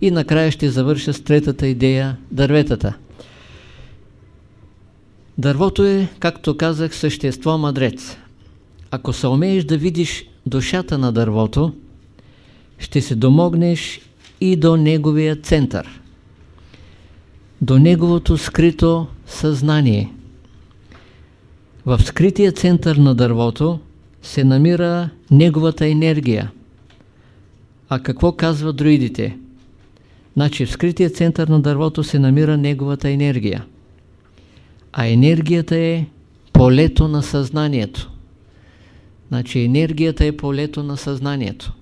И накрая ще завърша с третата идея – дърветата. Дървото е, както казах, същество мъдрец. Ако се умееш да видиш душата на дървото, ще се домогнеш и до неговия център, до неговото скрито съзнание. В скрития център на дървото се намира неговата енергия. А какво казва друидите? Значи в скрития център на дървото се намира неговата енергия. А енергията е полето на съзнанието. Значи енергията е полето на съзнанието.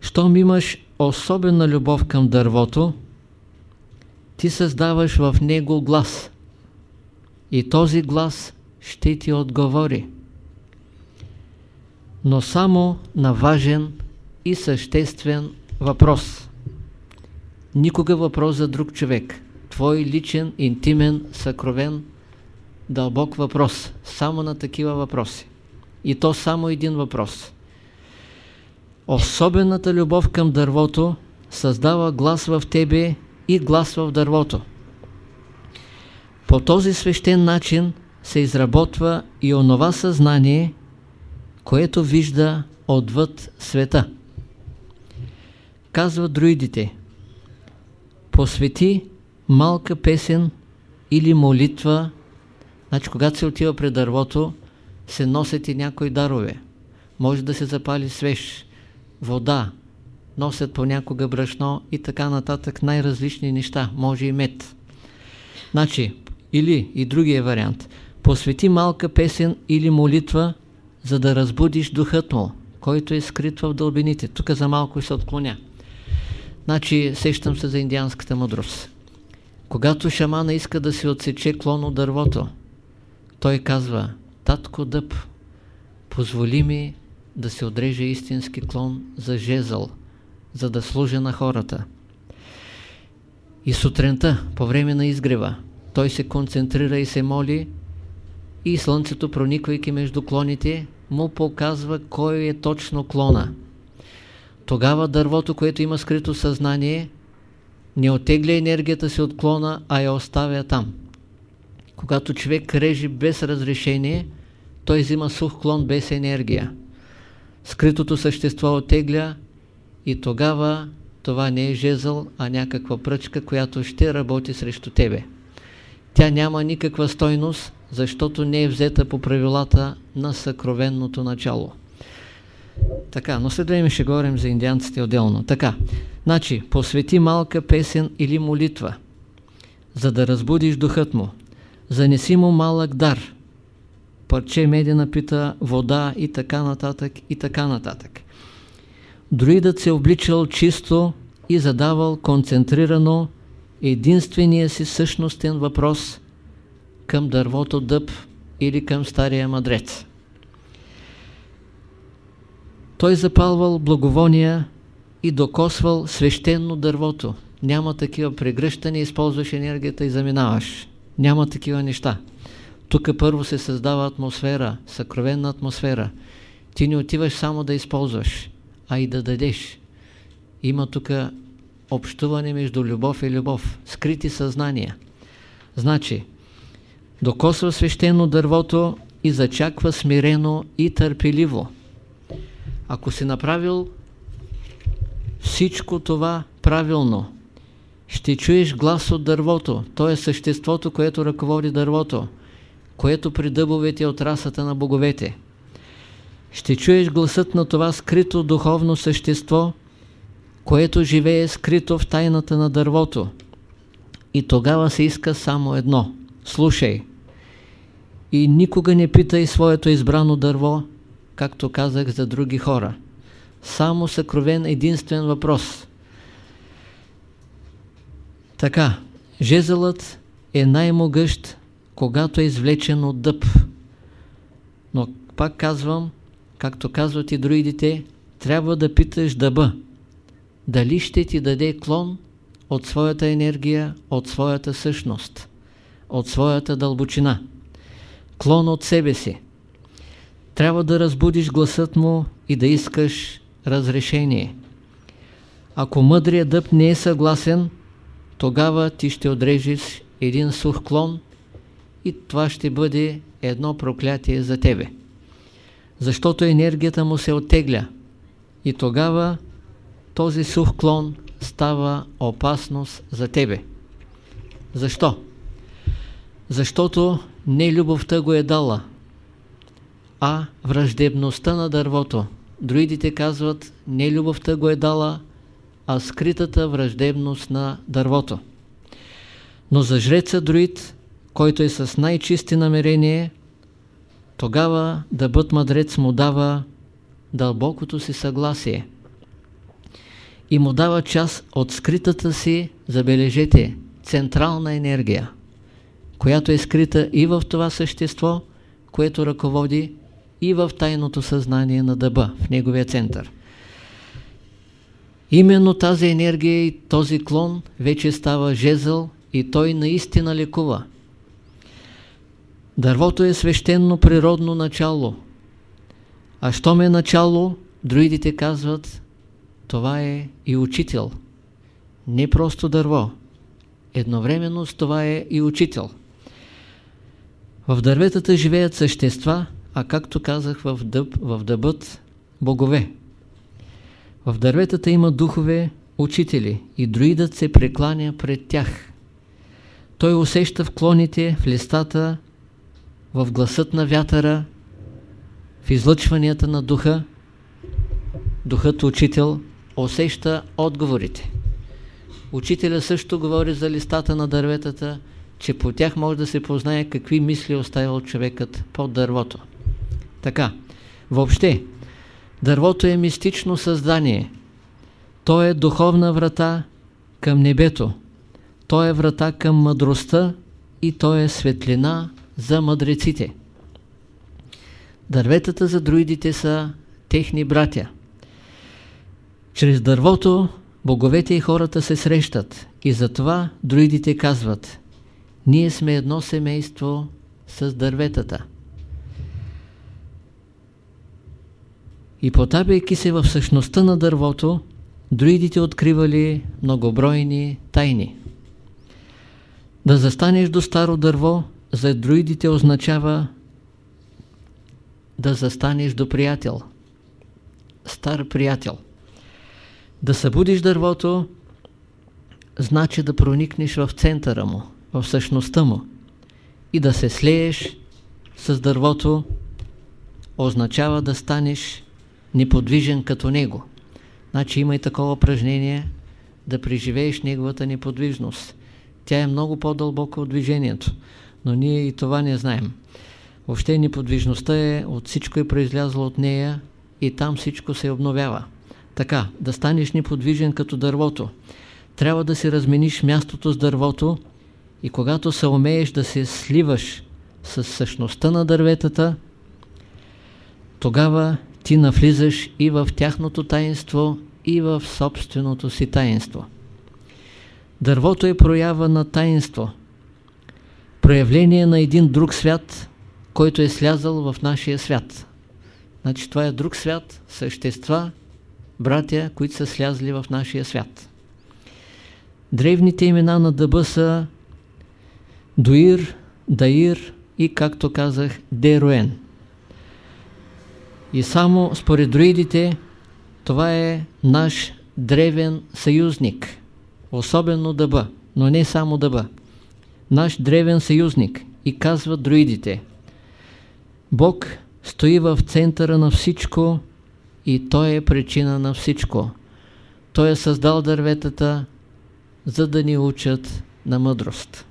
Щом имаш особена любов към дървото, ти създаваш в него глас. И този глас ще ти отговори. Но само на важен и съществен въпрос. Никога въпрос за друг човек. Твой личен, интимен, съкровен, дълбок въпрос. Само на такива въпроси. И то само един въпрос. Особената любов към дървото създава глас в тебе и глас в дървото. По този свещен начин се изработва и онова съзнание, което вижда отвъд света. Казва друидите, посвети малка песен или молитва, значи когато се отива пред дървото, се носят и някои дарове. Може да се запали свеж, вода, носят понякога брашно и така нататък най-различни неща, може и мед. Значи, или и другия вариант, посвети малка песен или молитва, за да разбудиш духът му, който е скрит в дълбините. Тук за малко се отклоня. Значи, сещам се за индианската мъдрост. Когато шамана иска да се отсече клон от дървото, той казва, татко дъб, позволи ми да се отреже истински клон за жезъл, за да служа на хората. И сутринта, по време на изгрева, той се концентрира и се моли и слънцето, прониквайки между клоните, му показва кой е точно клона. Тогава дървото, което има скрито съзнание, не отегля енергията си от клона, а я оставя там. Когато човек режи без разрешение, той взима сух клон без енергия. Скритото същество отегля и тогава това не е жезъл, а някаква пръчка, която ще работи срещу тебе. Тя няма никаква стойност, защото не е взета по правилата на съкровенното начало. Така, но след време ще говорим за индианците отделно. Така, значи, посвети малка песен или молитва, за да разбудиш духът му. Занеси му малък дар, парче медена пита, вода и така нататък и така нататък. Друидът се обличал чисто и задавал концентрирано единствения си същностен въпрос към дървото дъб или към стария мадрец. Той запалвал благовония и докосвал свещено дървото. Няма такива прегръщания, използваш енергията и заминаваш. Няма такива неща. Тук първо се създава атмосфера, съкровенна атмосфера. Ти не отиваш само да използваш, а и да дадеш. Има тук общуване между любов и любов, скрити съзнания. Значи, докосва свещено дървото и зачаква смирено и търпеливо. Ако си направил всичко това правилно, ще чуеш глас от дървото. То е съществото, което ръководи дървото, което при дъбовете е от расата на боговете. Ще чуеш гласът на това скрито духовно същество, което живее скрито в тайната на дървото. И тогава се иска само едно. Слушай. И никога не питай своето избрано дърво, както казах за други хора. Само съкровен единствен въпрос. Така, жезълът е най-могъщ, когато е извлечен от дъб. Но пак казвам, както казват и друидите, трябва да питаш дъба. Дали ще ти даде клон от своята енергия, от своята същност, от своята дълбочина. Клон от себе си. Трябва да разбудиш гласът му и да искаш разрешение. Ако мъдрият дъб не е съгласен, тогава ти ще отрежеш един сух клон и това ще бъде едно проклятие за тебе. Защото енергията му се оттегля и тогава този сух клон става опасност за тебе. Защо? Защото не любовта го е дала, а враждебността на дървото. Друидите казват, не любовта го е дала, а скритата враждебност на дървото. Но за жреца друид, който е с най-чисти намерение, тогава да бъд мъдрец му дава дълбокото си съгласие и му дава част от скритата си, забележете, централна енергия, която е скрита и в това същество, което ръководи и в тайното съзнание на дъба, в неговия център. Именно тази енергия и този клон вече става жезъл и той наистина лекува. Дървото е свещено природно начало. А щом е начало, друидите казват, това е и учител. Не просто дърво. Едновременно с това е и учител. В дърветата живеят същества, а както казах в, дъб, в дъбът, богове. В дърветата има духове, учители и друидът се прекланя пред тях. Той усеща в клоните, в листата, в гласът на вятъра, в излъчванията на духа, духът учител усеща отговорите. Учителя също говори за листата на дърветата, че по тях може да се познае какви мисли е оставил човекът под дървото. Така, въобще, дървото е мистично създание. То е духовна врата към небето. То е врата към мъдростта и то е светлина за мъдреците. Дърветата за друидите са техни братя. Чрез дървото боговете и хората се срещат и затова друидите казват ние сме едно семейство с дърветата. И потапяйки се в същността на дървото, друидите откривали многобройни тайни. Да застанеш до старо дърво, за друидите означава да застанеш до приятел. Стар приятел. Да събудиш дървото, значи да проникнеш в центъра му, в същността му и да се слееш с дървото, означава да станеш неподвижен като него. Значи има и такова упражнение да преживееш неговата неподвижност. Тя е много по-дълбока от движението, но ние и това не знаем. Въобще неподвижността е, от всичко е произлязло от нея и там всичко се обновява. Така, да станеш неподвижен като дървото. Трябва да си размениш мястото с дървото и когато се умееш да се сливаш с същността на дърветата, тогава ти навлизаш и в тяхното таинство, и в собственото си таинство. Дървото е проява на таинство, проявление на един друг свят, който е слязал в нашия свят. Значи това е друг свят, същества, братя, които са слязли в нашия свят. Древните имена на дъба са Дуир, Даир и, както казах, Деруен. И само според друидите това е наш древен съюзник, особено дъба, но не само дъба. Наш древен съюзник и казват друидите. Бог стои в центъра на всичко и Той е причина на всичко. Той е създал дърветата, за да ни учат на мъдрост.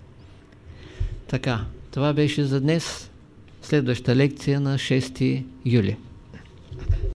Така, това беше за днес. Следваща лекция на 6 юли.